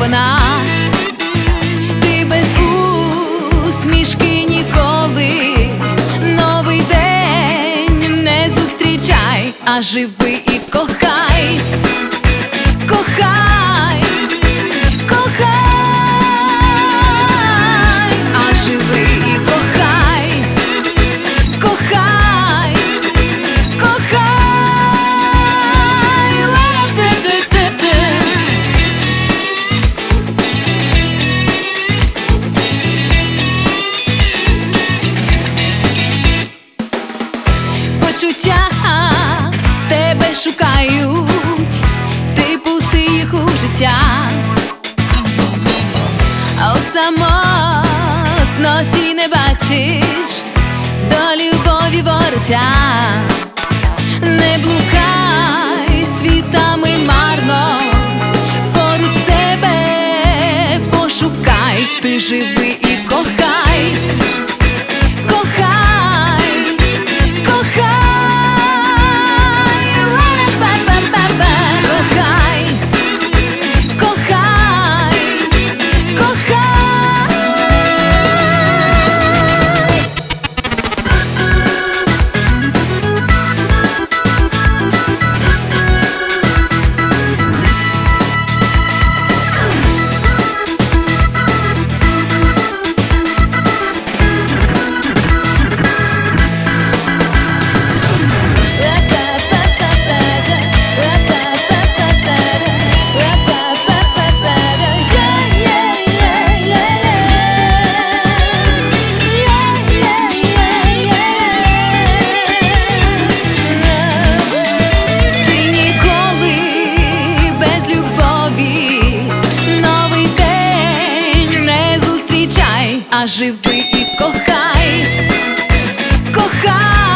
вона, ти без усмішки ніколи. Новий день не зустрічай, а живи і кохай, кохай, Почуття тебе шукають, ти пусти їх у життя, а самотності не бачиш до любові вороття, не блукай світами марно, поруч себе пошукай, ти живи а живи і кохай, кохай.